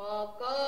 Baka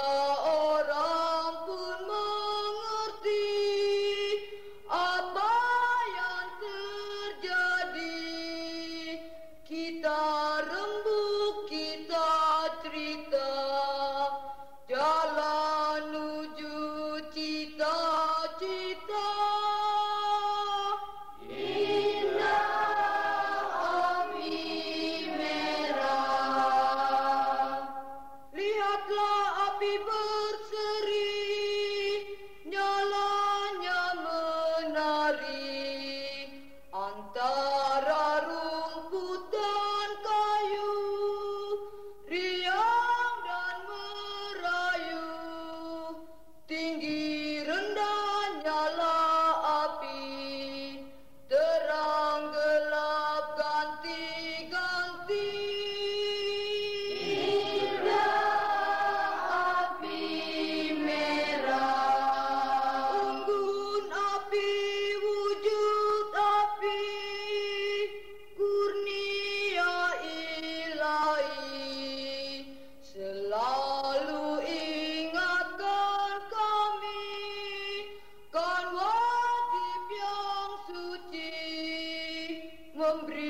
hombre